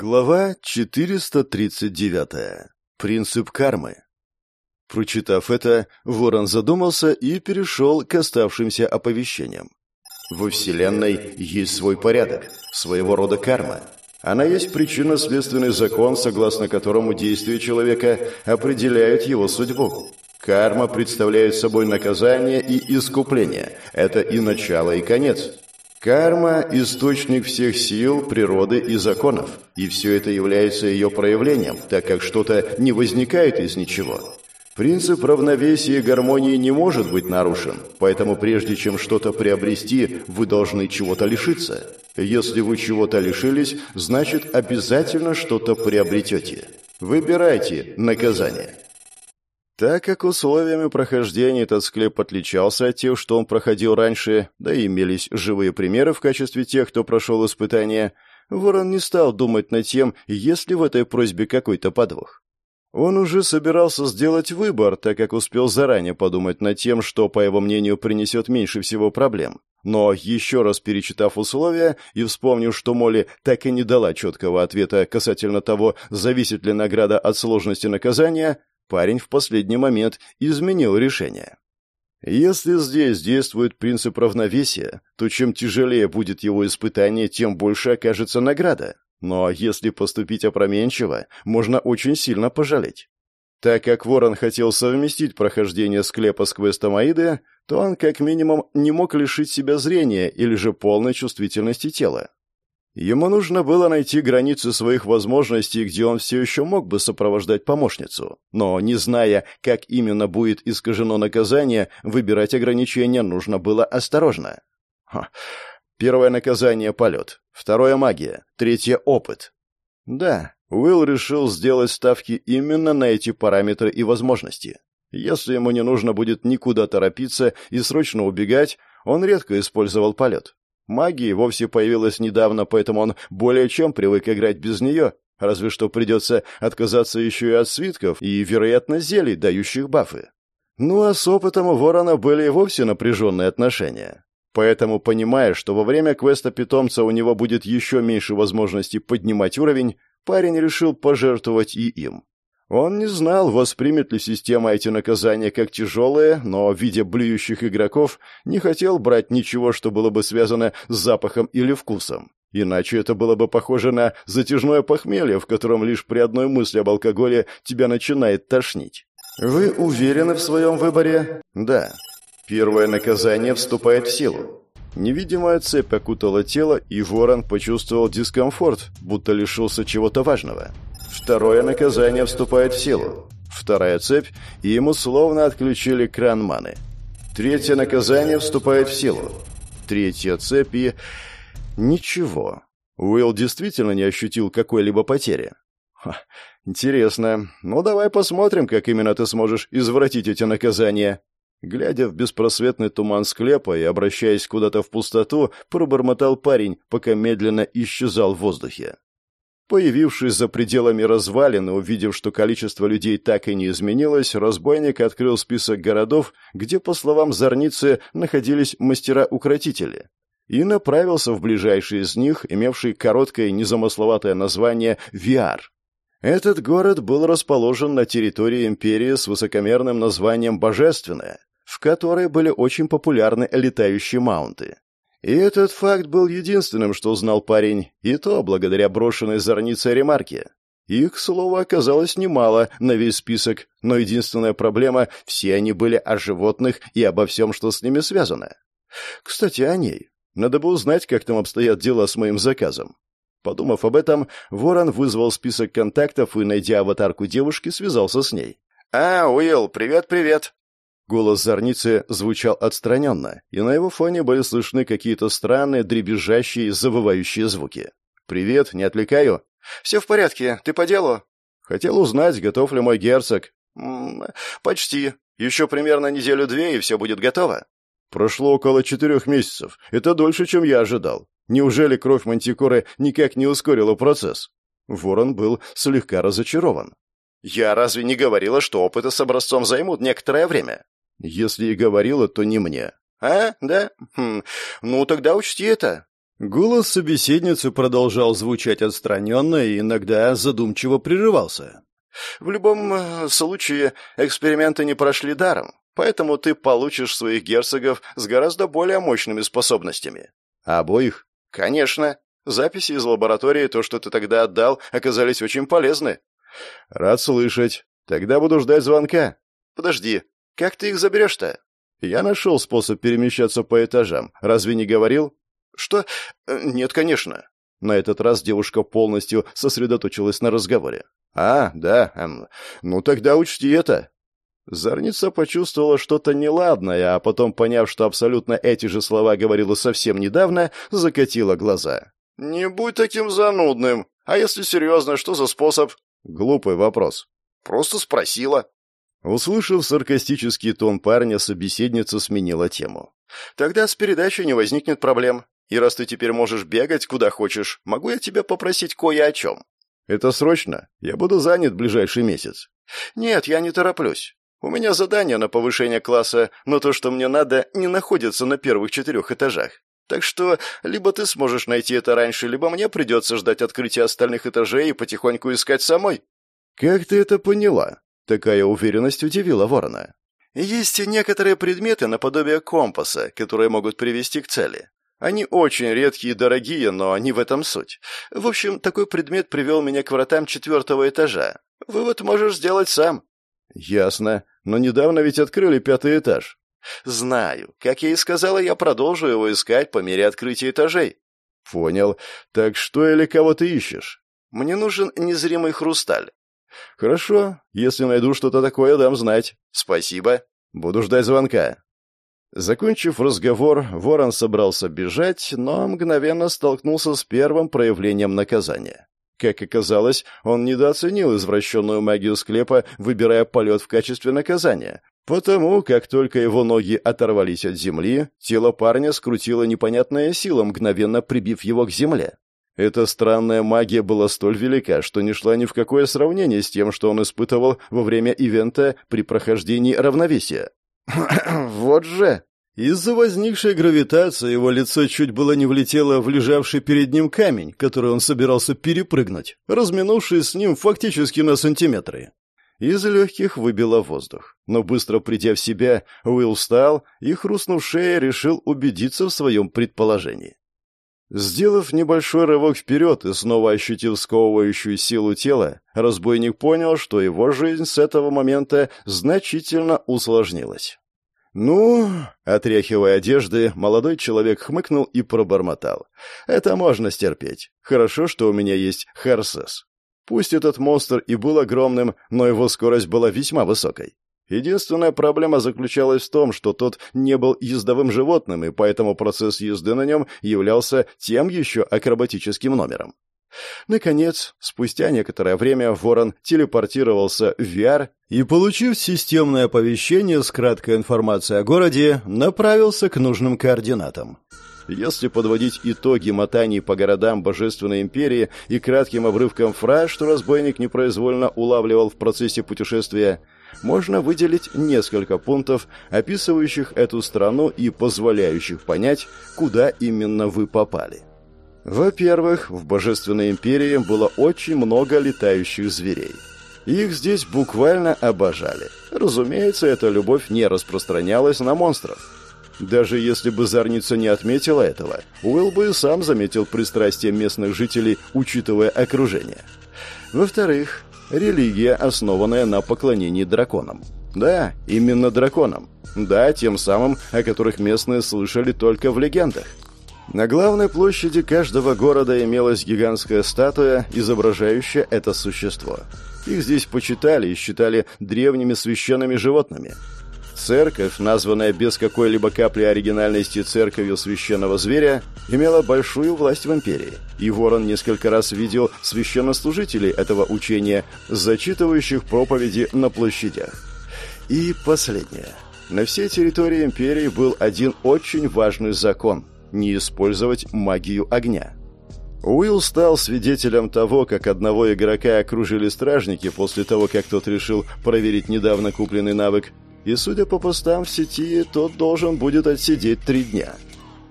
Глава 439. Принцип кармы. Прочитав это, Ворон задумался и перешел к оставшимся оповещениям. Во Вселенной есть свой порядок, своего рода карма. Она есть причинно-следственный закон, согласно которому действия человека определяют его судьбу. Карма представляет собой наказание и искупление. Это и начало, и конец. Карма – источник всех сил, природы и законов, и все это является ее проявлением, так как что-то не возникает из ничего. Принцип равновесия и гармонии не может быть нарушен, поэтому прежде чем что-то приобрести, вы должны чего-то лишиться. Если вы чего-то лишились, значит обязательно что-то приобретете. Выбирайте наказание. Так как условиями прохождения этот склеп отличался от тех, что он проходил раньше, да и имелись живые примеры в качестве тех, кто прошел испытание, Ворон не стал думать над тем, есть ли в этой просьбе какой-то подвох. Он уже собирался сделать выбор, так как успел заранее подумать над тем, что, по его мнению, принесет меньше всего проблем. Но еще раз перечитав условия и вспомнив, что Молли так и не дала четкого ответа касательно того, зависит ли награда от сложности наказания, парень в последний момент изменил решение. Если здесь действует принцип равновесия, то чем тяжелее будет его испытание, тем больше окажется награда. Но если поступить опроменчиво, можно очень сильно пожалеть. Так как Ворон хотел совместить прохождение склепа с квестом Аиды, то он как минимум не мог лишить себя зрения или же полной чувствительности тела. Ему нужно было найти границы своих возможностей, где он все еще мог бы сопровождать помощницу. Но, не зная, как именно будет искажено наказание, выбирать ограничения нужно было осторожно. Ха. Первое наказание — полет. Второе — магия. Третье — опыт. Да, Уилл решил сделать ставки именно на эти параметры и возможности. Если ему не нужно будет никуда торопиться и срочно убегать, он редко использовал полет. Магия вовсе появилась недавно, поэтому он более чем привык играть без нее, разве что придется отказаться еще и от свитков и, вероятно, зелий, дающих бафы. Ну а с опытом у Ворона были и вовсе напряженные отношения. Поэтому, понимая, что во время квеста питомца у него будет еще меньше возможностей поднимать уровень, парень решил пожертвовать и им. Он не знал, воспримет ли система эти наказания как тяжелые, но, видя блюющих игроков, не хотел брать ничего, что было бы связано с запахом или вкусом. Иначе это было бы похоже на затяжное похмелье, в котором лишь при одной мысли об алкоголе тебя начинает тошнить. Вы уверены в своем выборе? Да. Первое наказание вступает в силу. Невидимая цепь окутала тело, и ворон почувствовал дискомфорт, будто лишился чего-то важного. Второе наказание вступает в силу. Вторая цепь, и ему словно отключили кран маны. Третье наказание вступает в силу. Третья цепь и... Ничего. Уилл действительно не ощутил какой-либо потери. Ха, интересно. Ну, давай посмотрим, как именно ты сможешь извратить эти наказания. Глядя в беспросветный туман склепа и обращаясь куда-то в пустоту, пробормотал парень, пока медленно исчезал в воздухе. Появившись за пределами развалин и увидев, что количество людей так и не изменилось, разбойник открыл список городов, где, по словам Зорницы, находились мастера-укротители, и направился в ближайший из них, имевший короткое незамысловатое название Виар. Этот город был расположен на территории империи с высокомерным названием «Божественная», в которой были очень популярны летающие маунты. И этот факт был единственным, что знал парень, и то благодаря брошенной зорницей ремарке. Их, к слову, оказалось немало на весь список, но единственная проблема — все они были о животных и обо всем, что с ними связано. Кстати, о ней. Надо бы узнать, как там обстоят дела с моим заказом. Подумав об этом, Ворон вызвал список контактов и, найдя аватарку девушки, связался с ней. «А, Уилл, привет-привет!» Голос Зорницы звучал отстраненно, и на его фоне были слышны какие-то странные, дребезжащие, завывающие звуки. «Привет, не отвлекаю?» «Все в порядке, ты по делу?» «Хотел узнать, готов ли мой герцог». М -м, «Почти. Еще примерно неделю-две, и все будет готово». «Прошло около четырех месяцев. Это дольше, чем я ожидал. Неужели кровь Мантикоры никак не ускорила процесс?» Ворон был слегка разочарован. «Я разве не говорила, что опыты с образцом займут некоторое время?» Если и говорила, то не мне. А, да? Хм. Ну тогда учти это. Голос собеседницы продолжал звучать отстраненно и иногда задумчиво прерывался. «В любом э, случае, эксперименты не прошли даром, поэтому ты получишь своих герцогов с гораздо более мощными способностями». «Обоих?» «Конечно. Записи из лаборатории, то, что ты тогда отдал, оказались очень полезны». «Рад слышать. Тогда буду ждать звонка». «Подожди, как ты их заберешь-то?» «Я нашел способ перемещаться по этажам. Разве не говорил?» «Что? Э, нет, конечно». На этот раз девушка полностью сосредоточилась на разговоре. «А, да, эм, ну тогда учти это». Зарница почувствовала что-то неладное, а потом, поняв, что абсолютно эти же слова говорила совсем недавно, закатила глаза. «Не будь таким занудным. А если серьезно, что за способ?» «Глупый вопрос». «Просто спросила». Услышав саркастический тон парня, собеседница сменила тему. «Тогда с передачей не возникнет проблем. И раз ты теперь можешь бегать куда хочешь, могу я тебя попросить кое о чем?» «Это срочно? Я буду занят ближайший месяц». «Нет, я не тороплюсь. У меня задание на повышение класса, но то, что мне надо, не находится на первых четырех этажах. Так что либо ты сможешь найти это раньше, либо мне придется ждать открытия остальных этажей и потихоньку искать самой». «Как ты это поняла?» Такая уверенность удивила ворона. «Есть некоторые предметы наподобие компаса, которые могут привести к цели. Они очень редкие и дорогие, но не в этом суть. В общем, такой предмет привел меня к вратам четвертого этажа. Вывод можешь сделать сам». «Ясно. Но недавно ведь открыли пятый этаж». «Знаю. Как я и сказала, я продолжу его искать по мере открытия этажей». «Понял. Так что или кого ты ищешь?» «Мне нужен незримый хрусталь». «Хорошо. Если найду что-то такое, дам знать». «Спасибо. Буду ждать звонка». Закончив разговор, Ворон собрался бежать, но мгновенно столкнулся с первым проявлением наказания. Как оказалось, он недооценил извращенную магию склепа, выбирая полет в качестве наказания. Потому, как только его ноги оторвались от земли, тело парня скрутило непонятная сила, мгновенно прибив его к земле. Эта странная магия была столь велика, что не шла ни в какое сравнение с тем, что он испытывал во время ивента при прохождении равновесия. «Вот же!» Из-за возникшей гравитации его лицо чуть было не влетело в лежавший перед ним камень, который он собирался перепрыгнуть, разминувшись с ним фактически на сантиметры. Из легких выбило воздух. Но быстро придя в себя, Уилл встал и, хрустнув шеей, решил убедиться в своем предположении. Сделав небольшой рывок вперед и снова ощутив сковывающую силу тела, разбойник понял, что его жизнь с этого момента значительно усложнилась. «Ну...» — отряхивая одежды, молодой человек хмыкнул и пробормотал. «Это можно стерпеть. Хорошо, что у меня есть Харсес. Пусть этот монстр и был огромным, но его скорость была весьма высокой. Единственная проблема заключалась в том, что тот не был ездовым животным, и поэтому процесс езды на нем являлся тем еще акробатическим номером. Наконец, спустя некоторое время Ворон телепортировался в VR и, получив системное оповещение с краткой информацией о городе, направился к нужным координатам. Если подводить итоги мотаний по городам Божественной Империи и кратким обрывкам фраз, что разбойник непроизвольно улавливал в процессе путешествия, можно выделить несколько пунктов, описывающих эту страну и позволяющих понять, куда именно вы попали. Во-первых, в Божественной Империи было очень много летающих зверей. Их здесь буквально обожали. Разумеется, эта любовь не распространялась на монстров. Даже если бы Зарница не отметила этого, Уилл бы и сам заметил пристрастие местных жителей, учитывая окружение. Во-вторых, религия, основанная на поклонении драконам. Да, именно драконам. Да, тем самым, о которых местные слышали только в легендах. На главной площади каждого города имелась гигантская статуя, изображающая это существо. Их здесь почитали и считали древними священными животными. Церковь, названная без какой-либо капли оригинальности церковью священного зверя, имела большую власть в империи, и Ворон несколько раз видел священнослужителей этого учения, зачитывающих проповеди на площадях. И последнее. На всей территории империи был один очень важный закон – не использовать магию огня. Уилл стал свидетелем того, как одного игрока окружили стражники после того, как тот решил проверить недавно купленный навык – и, судя по постам в сети, тот должен будет отсидеть три дня.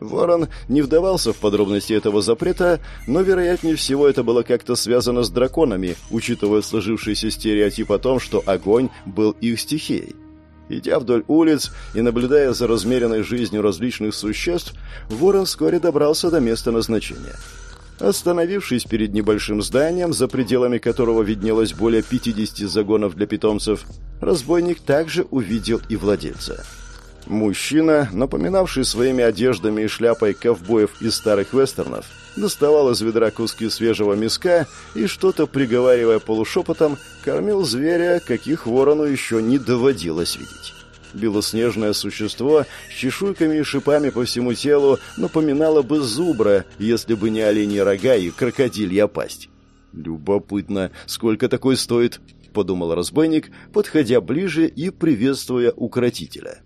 Ворон не вдавался в подробности этого запрета, но, вероятнее всего, это было как-то связано с драконами, учитывая сложившийся стереотип о том, что огонь был их стихией. Идя вдоль улиц и наблюдая за размеренной жизнью различных существ, Ворон вскоре добрался до места назначения. Остановившись перед небольшим зданием, за пределами которого виднелось более 50 загонов для питомцев, разбойник также увидел и владельца – Мужчина, напоминавший своими одеждами и шляпой ковбоев из старых вестернов, доставал из ведра куски свежего мяска и, что-то приговаривая полушепотом, кормил зверя, каких ворону еще не доводилось видеть. Белоснежное существо с чешуйками и шипами по всему телу напоминало бы зубра, если бы не оленьи рога и крокодилья пасть. «Любопытно, сколько такой стоит?» — подумал разбойник, подходя ближе и приветствуя укротителя.